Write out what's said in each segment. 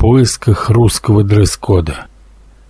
поисках русского дресс-кода.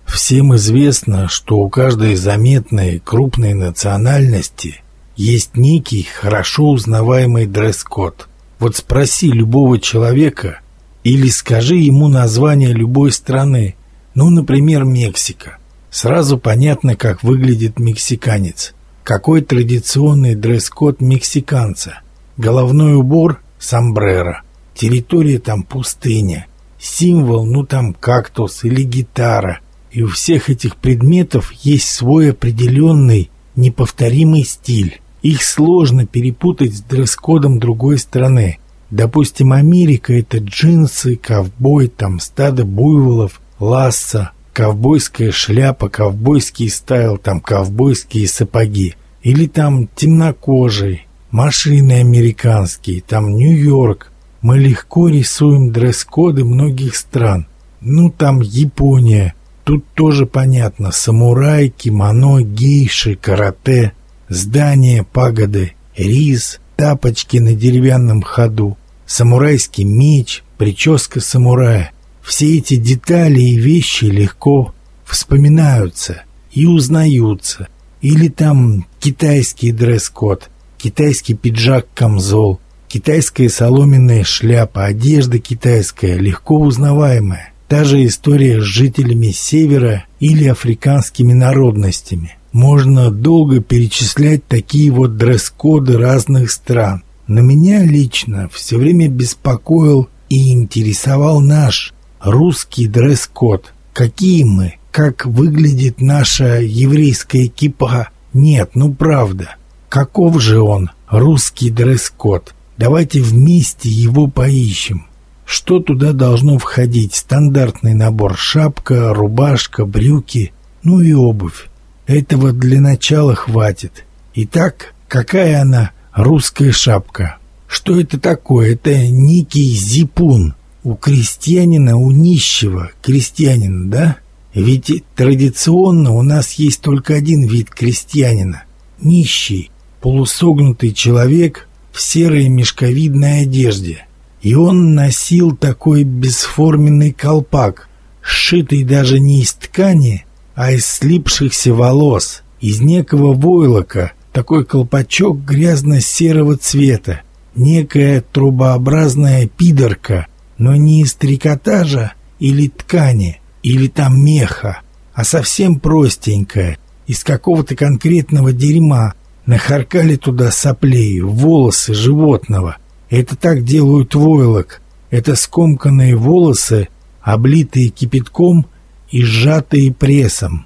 Всем известно, что у каждой заметной крупной национальности есть некий хорошо узнаваемый дресс-код. Вот спроси любого человека или скажи ему название любой страны, ну, например, Мексика. Сразу понятно, как выглядит мексиканец. Какой традиционный дресс-код мексиканца. Головной убор – сомбреро. Территория там пустыня. Символ, ну там кактус или гитара. И у всех этих предметов есть свой определенный, неповторимый стиль. Их сложно перепутать с дресс-кодом другой страны. Допустим, Америка – это джинсы, ковбой, там стадо буйволов, ласса, ковбойская шляпа, ковбойский стайл, там ковбойские сапоги. Или там темнокожий, машины американские, там Нью-Йорк. Мы легко рисуем дресс-коды многих стран. Ну, там Япония. Тут тоже понятно. Самурай, кимоно, гейши, карате, здания, пагоды, рис, тапочки на деревянном ходу, самурайский меч, прическа самурая. Все эти детали и вещи легко вспоминаются и узнаются. Или там китайский дресс-код, китайский пиджак-камзол, китайская соломенная шляпа, одежда китайская, легко узнаваемая. Та же история с жителями Севера или африканскими народностями. Можно долго перечислять такие вот дресс-коды разных стран. Но меня лично все время беспокоил и интересовал наш русский дресс-код. Какие мы? Как выглядит наша еврейская кипа? Нет, ну правда. Каков же он, русский дресс-код? Давайте вместе его поищем. Что туда должно входить? Стандартный набор шапка, рубашка, брюки, ну и обувь. Этого для начала хватит. Итак, какая она, русская шапка? Что это такое? Это некий зипун. У крестьянина, у нищего крестьянина, да? Ведь традиционно у нас есть только один вид крестьянина – нищий, полусогнутый человек в серой мешковидной одежде – и он носил такой бесформенный колпак, сшитый даже не из ткани, а из слипшихся волос, из некого войлока, такой колпачок грязно-серого цвета, некая трубообразная пидорка, но не из трикотажа или ткани, или там меха, а совсем простенькая, из какого-то конкретного дерьма, нахаркали туда соплей, волосы животного, это так делают войлок. Это скомканные волосы, облитые кипятком и сжатые прессом.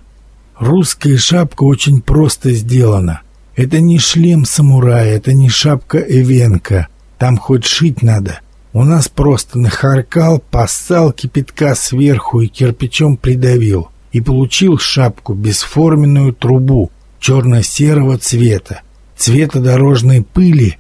Русская шапка очень просто сделана. Это не шлем самурая, это не шапка Эвенка. Там хоть шить надо. У нас просто нахаркал, поссал кипятка сверху и кирпичом придавил. И получил шапку, бесформенную трубу, черно-серого цвета. Цвета дорожной пыли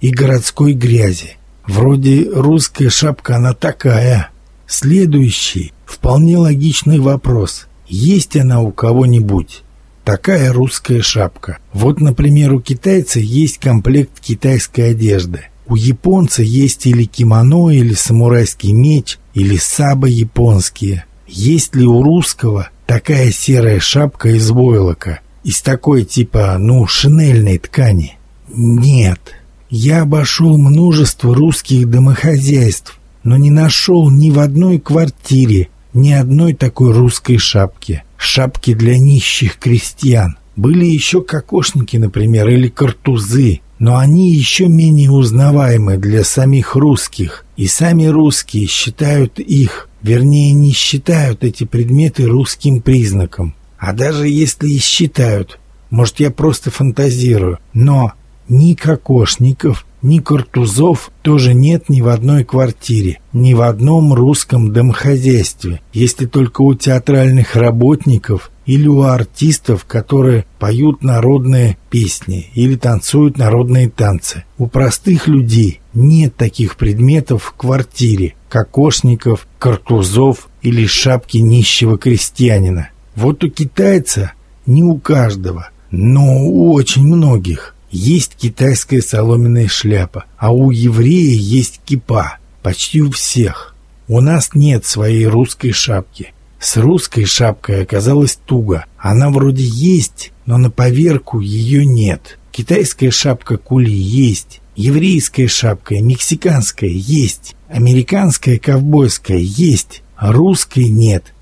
и городской грязи. Вроде русская шапка она такая. Следующий, вполне логичный вопрос. Есть она у кого-нибудь? Такая русская шапка. Вот, например, у китайца есть комплект китайской одежды. У японца есть или кимоно, или самурайский меч, или саба японские. Есть ли у русского такая серая шапка из войлока? Из такой типа, ну, шинельной ткани? Нет. Я обошел множество русских домохозяйств, но не нашел ни в одной квартире ни одной такой русской шапки. Шапки для нищих крестьян. Были еще кокошники, например, или картузы, но они еще менее узнаваемы для самих русских. И сами русские считают их, вернее, не считают эти предметы русским признаком. А даже если и считают, может, я просто фантазирую, но ни кокошников, ни картузов тоже нет ни в одной квартире, ни в одном русском домохозяйстве, если только у театральных работников или у артистов, которые поют народные песни или танцуют народные танцы. У простых людей нет таких предметов в квартире, кокошников, картузов или шапки нищего крестьянина. Вот у китайца не у каждого, но у очень многих. Есть китайская соломенная шляпа, а у еврея есть кипа. Почти у всех. У нас нет своей русской шапки. С русской шапкой оказалось туго. Она вроде есть, но на поверку ее нет. Китайская шапка кули есть, еврейская шапка, мексиканская есть, американская ковбойская есть, а русской нет.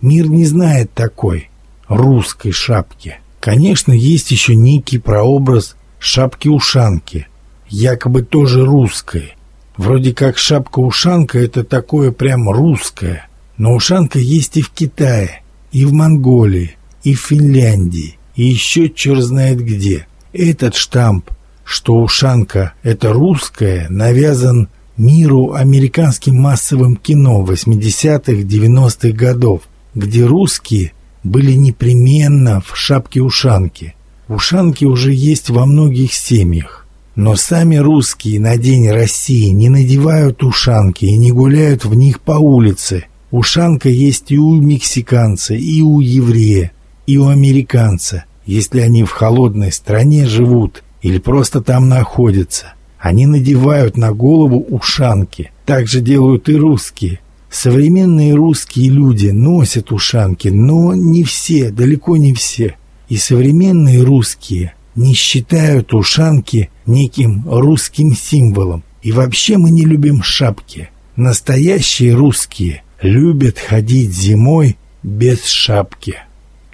Мир не знает такой русской шапки. Конечно, есть еще некий прообраз шапки-ушанки, якобы тоже русской. Вроде как шапка-ушанка это такое прям русское. Но ушанка есть и в Китае, и в Монголии, и в Финляндии, и еще черт знает где. Этот штамп, что ушанка это русская, навязан миру американским массовым кино 80-х-90-х годов, где русские были непременно в шапке-ушанке. Ушанки уже есть во многих семьях. Но сами русские на День России не надевают ушанки и не гуляют в них по улице. Ушанка есть и у мексиканца, и у еврея, и у американца, если они в холодной стране живут или просто там находятся. Они надевают на голову ушанки. Так же делают и русские. Современные русские люди носят ушанки, но не все, далеко не все. И современные русские не считают ушанки неким русским символом. И вообще мы не любим шапки. Настоящие русские любят ходить зимой без шапки.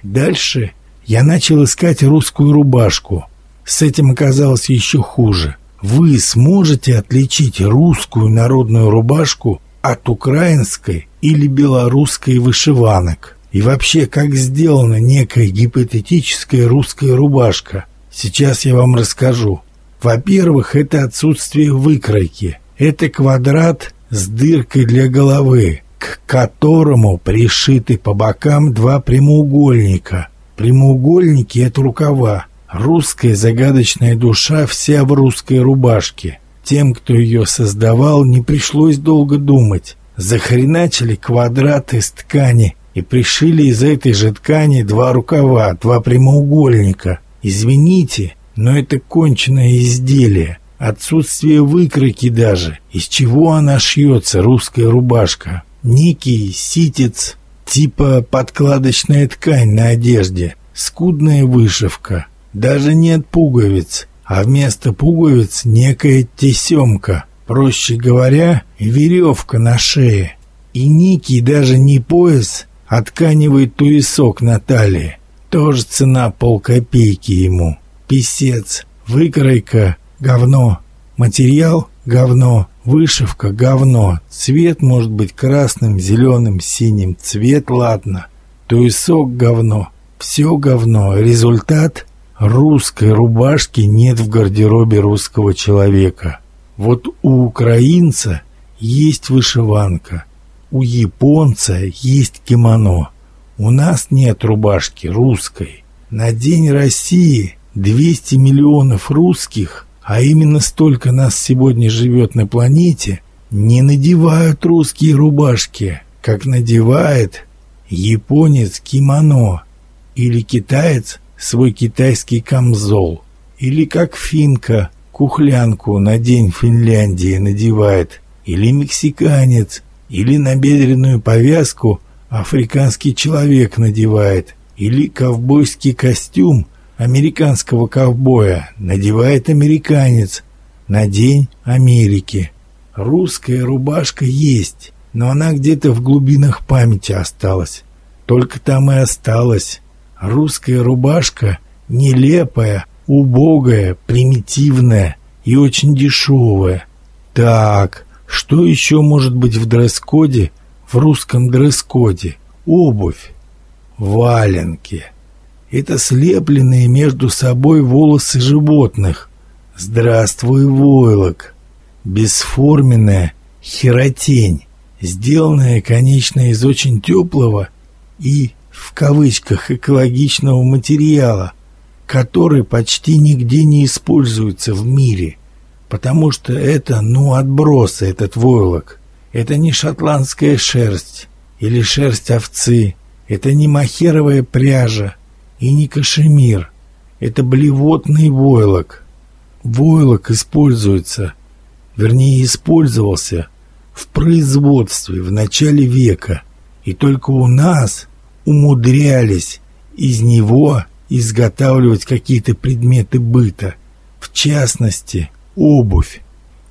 Дальше я начал искать русскую рубашку. С этим оказалось еще хуже. Вы сможете отличить русскую народную рубашку от украинской или белорусской вышиванок? И вообще, как сделана некая гипотетическая русская рубашка? Сейчас я вам расскажу. Во-первых, это отсутствие выкройки. Это квадрат с дыркой для головы, к которому пришиты по бокам два прямоугольника. Прямоугольники — это рукава. Русская загадочная душа вся в русской рубашке. Тем, кто ее создавал, не пришлось долго думать. Захреначили квадрат из ткани и пришили из этой же ткани два рукава, два прямоугольника. Извините, но это конченное изделие. Отсутствие выкройки даже. Из чего она шьется, русская рубашка? Некий ситец, типа подкладочная ткань на одежде. Скудная вышивка. Даже нет пуговиц, а вместо пуговиц некая тесемка. Проще говоря, веревка на шее. И некий даже не пояс, а тканевый туесок на талии. Тоже цена полкопейки ему. Писец, выкройка, говно. Материал – говно. Вышивка – говно. Цвет может быть красным, зеленым, синим. Цвет – ладно. Туесок – говно. Все говно. Результат – русской рубашки нет в гардеробе русского человека. Вот у украинца есть вышиванка, у японца есть кимоно. У нас нет рубашки русской. На День России 200 миллионов русских, а именно столько нас сегодня живет на планете, не надевают русские рубашки, как надевает японец кимоно или китаец свой китайский камзол, или как финка кухлянку на день Финляндии надевает, или мексиканец, или набедренную повязку – африканский человек надевает, или ковбойский костюм американского ковбоя надевает американец на День Америки. Русская рубашка есть, но она где-то в глубинах памяти осталась. Только там и осталась. Русская рубашка нелепая, убогая, примитивная и очень дешевая. Так, что еще может быть в дресс-коде – в русском дресс-коде. Обувь, валенки. Это слепленные между собой волосы животных. Здравствуй, войлок. Бесформенная херотень, сделанная, конечно, из очень теплого и, в кавычках, экологичного материала, который почти нигде не используется в мире, потому что это, ну, отбросы, этот войлок. Это не шотландская шерсть или шерсть овцы. Это не махеровая пряжа и не кашемир. Это блевотный войлок. Войлок используется, вернее использовался в производстве в начале века, и только у нас умудрялись из него изготавливать какие-то предметы быта, в частности, обувь.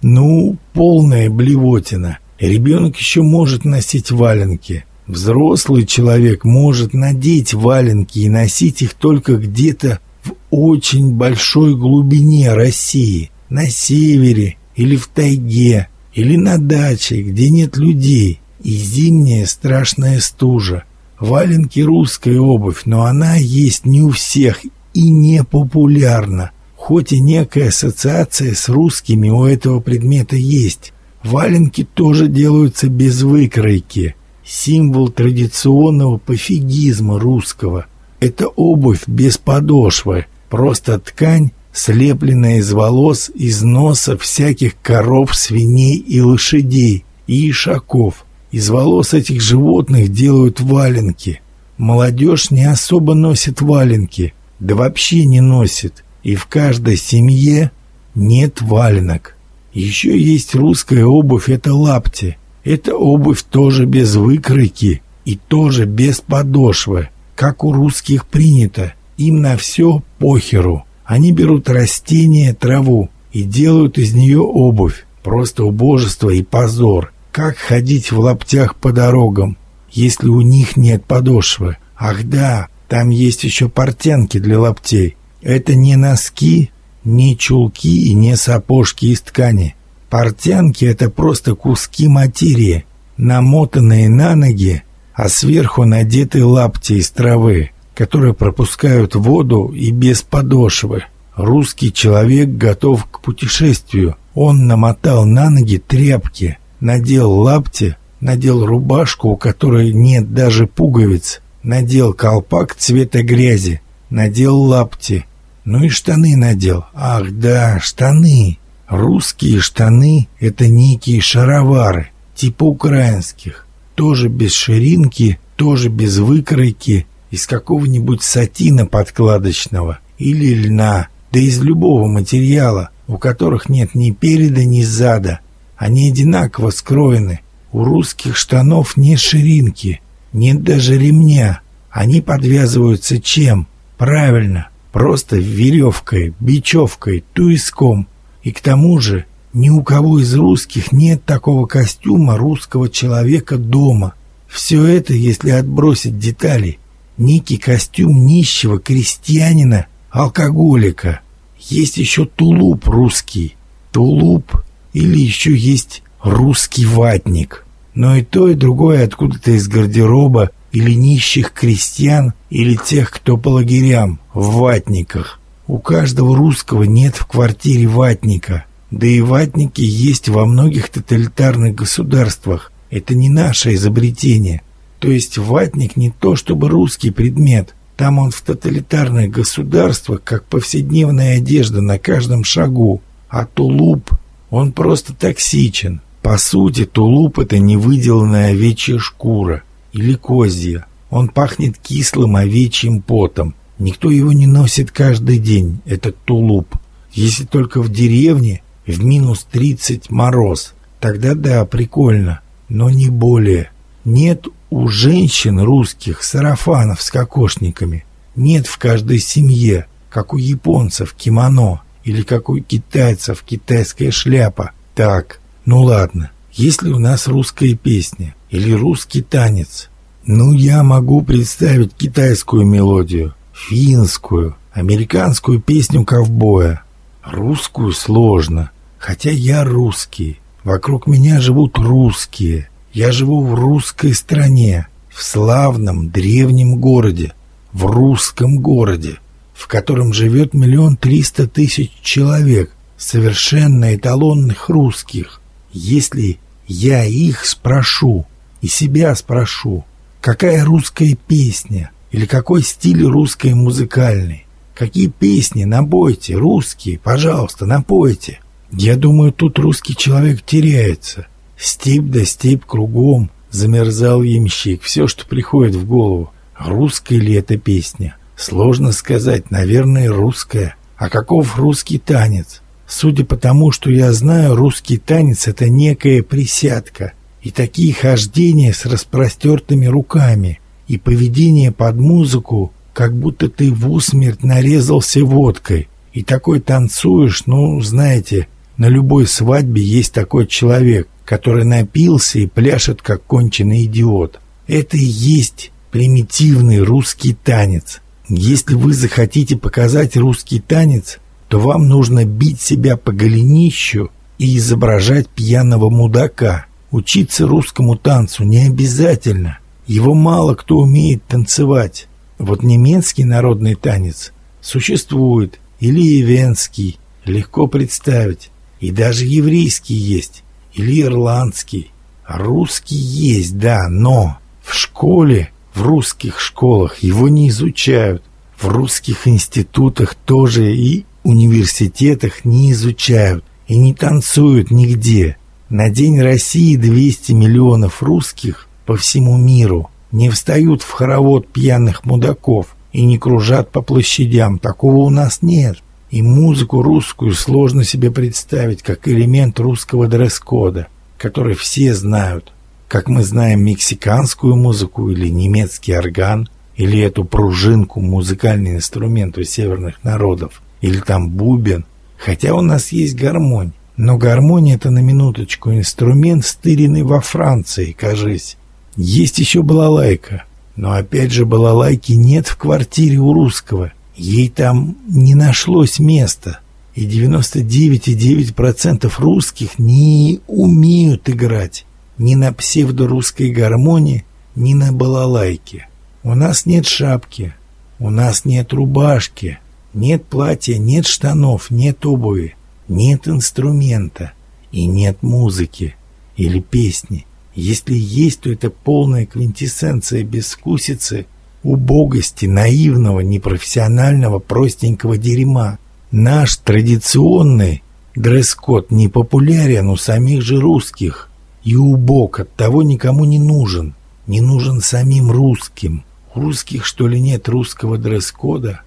Ну, полная блевотина. Ребенок еще может носить валенки. Взрослый человек может надеть валенки и носить их только где-то в очень большой глубине России, на севере или в тайге, или на даче, где нет людей, и зимняя страшная стужа. Валенки русская обувь, но она есть не у всех и не популярна. Хоть и некая ассоциация с русскими у этого предмета есть. Валенки тоже делаются без выкройки. Символ традиционного пофигизма русского. Это обувь без подошвы, просто ткань, слепленная из волос, из носа всяких коров, свиней и лошадей, и ишаков. Из волос этих животных делают валенки. Молодежь не особо носит валенки, да вообще не носит. И в каждой семье нет валенок. Еще есть русская обувь, это лапти. Это обувь тоже без выкройки и тоже без подошвы, как у русских принято. Им на все похеру. Они берут растение, траву и делают из нее обувь. Просто убожество и позор. Как ходить в лаптях по дорогам, если у них нет подошвы? Ах да, там есть еще портянки для лаптей. Это не носки, не чулки и не сапожки из ткани. Портянки — это просто куски материи, намотанные на ноги, а сверху надеты лапти из травы, которые пропускают воду и без подошвы. Русский человек готов к путешествию. Он намотал на ноги тряпки, надел лапти, надел рубашку, у которой нет даже пуговиц, надел колпак цвета грязи, надел лапти, ну и штаны надел. Ах да, штаны. Русские штаны — это некие шаровары, типа украинских, тоже без ширинки, тоже без выкройки, из какого-нибудь сатина подкладочного или льна, да из любого материала, у которых нет ни переда, ни зада, они одинаково скроены. У русских штанов нет ширинки, нет даже ремня. Они подвязываются чем? Правильно, просто веревкой, бечевкой, туиском. И к тому же ни у кого из русских нет такого костюма русского человека дома. Все это, если отбросить детали, некий костюм нищего крестьянина, алкоголика. Есть еще тулуп русский. Тулуп или еще есть русский ватник. Но и то, и другое откуда-то из гардероба или нищих крестьян, или тех, кто по лагерям, в ватниках. У каждого русского нет в квартире ватника. Да и ватники есть во многих тоталитарных государствах. Это не наше изобретение. То есть ватник не то чтобы русский предмет. Там он в тоталитарных государствах, как повседневная одежда на каждом шагу. А тулуп он просто токсичен. По сути, тулуп — это невыделанная овечья шкура или козья. Он пахнет кислым овечьим потом. Никто его не носит каждый день, этот тулуп. Если только в деревне в минус 30 мороз. Тогда да, прикольно, но не более. Нет у женщин русских сарафанов с кокошниками. Нет в каждой семье, как у японцев, кимоно. Или как у китайцев китайская шляпа. Так, ну ладно. Есть ли у нас русская песня? Или русский танец? Ну, я могу представить китайскую мелодию, финскую, американскую песню ковбоя. Русскую сложно, хотя я русский. Вокруг меня живут русские. Я живу в русской стране, в славном древнем городе, в русском городе в котором живет миллион триста тысяч человек, совершенно эталонных русских. Если я их спрошу и себя спрошу, какая русская песня или какой стиль русской музыкальный, какие песни, напойте, русские, пожалуйста, напойте. Я думаю, тут русский человек теряется. Степь да степь кругом, замерзал ямщик, все, что приходит в голову. Русская ли эта песня? Сложно сказать, наверное, русская. А каков русский танец? Судя по тому, что я знаю, русский танец — это некая присядка, и такие хождения с распростертыми руками, и поведение под музыку, как будто ты в усмерть нарезался водкой, и такой танцуешь, ну, знаете, на любой свадьбе есть такой человек, который напился и пляшет, как конченый идиот. Это и есть примитивный русский танец. Если вы захотите показать русский танец, то вам нужно бить себя по голенищу и изображать пьяного мудака. Учиться русскому танцу не обязательно. Его мало кто умеет танцевать. Вот немецкий народный танец существует, или ивенский, легко представить. И даже еврейский есть, или ирландский. русский есть, да, но в школе, в русских школах его не изучают. В русских институтах тоже и университетах не изучают и не танцуют нигде. На День России 200 миллионов русских по всему миру не встают в хоровод пьяных мудаков и не кружат по площадям. Такого у нас нет. И музыку русскую сложно себе представить как элемент русского дресс-кода, который все знают. Как мы знаем мексиканскую музыку или немецкий орган, или эту пружинку, музыкальный инструмент у северных народов, или там бубен. Хотя у нас есть гармонь. Но гармония — это на минуточку инструмент, стыренный во Франции, кажись. Есть еще балалайка. Но опять же балалайки нет в квартире у русского. Ей там не нашлось места. И 99,9% русских не умеют играть ни на псевдорусской гармонии, ни на балалайке. У нас нет шапки, у нас нет рубашки, нет платья, нет штанов, нет обуви, нет инструмента и нет музыки или песни. Если есть, то это полная квинтэссенция безвкусицы, убогости, наивного, непрофессионального, простенького дерьма. Наш традиционный дресс-код не популярен у самих же русских и убог, оттого никому не нужен, не нужен самим русским. У русских, что ли, нет русского дресс-кода?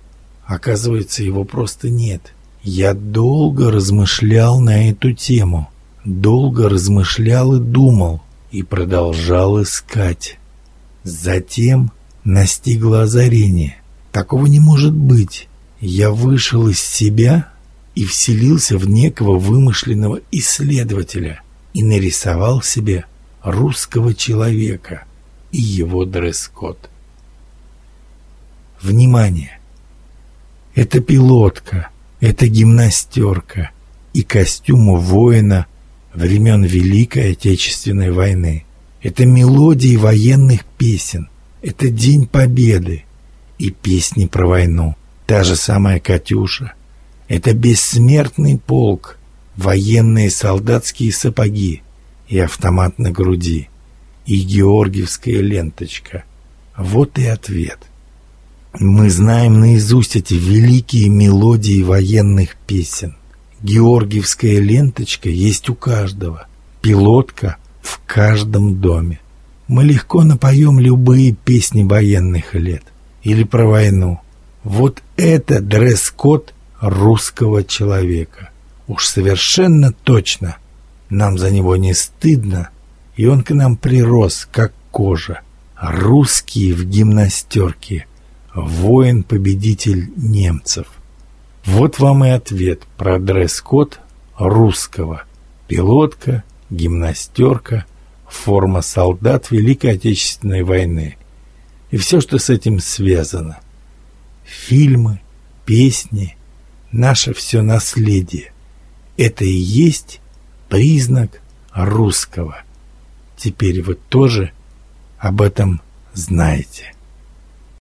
Оказывается, его просто нет. Я долго размышлял на эту тему, долго размышлял и думал, и продолжал искать. Затем настигло озарение. Такого не может быть. Я вышел из себя и вселился в некого вымышленного исследователя и нарисовал себе русского человека и его дресс-код. Внимание! Это пилотка, это гимнастерка и костюм воина времен Великой Отечественной войны. Это мелодии военных песен, это День Победы и песни про войну. Та же самая «Катюша». Это бессмертный полк, военные солдатские сапоги и автомат на груди, и георгиевская ленточка. Вот и ответ. Мы знаем наизусть эти великие мелодии военных песен. Георгиевская ленточка есть у каждого, пилотка в каждом доме. Мы легко напоем любые песни военных лет или про войну. Вот это дресс-код русского человека. Уж совершенно точно нам за него не стыдно, и он к нам прирос, как кожа. Русские в гимнастерке, воин-победитель немцев. Вот вам и ответ про дресс-код русского. Пилотка, гимнастерка, форма солдат Великой Отечественной войны. И все, что с этим связано. Фильмы, песни, наше все наследие. Это и есть признак русского. Теперь вы тоже об этом знаете.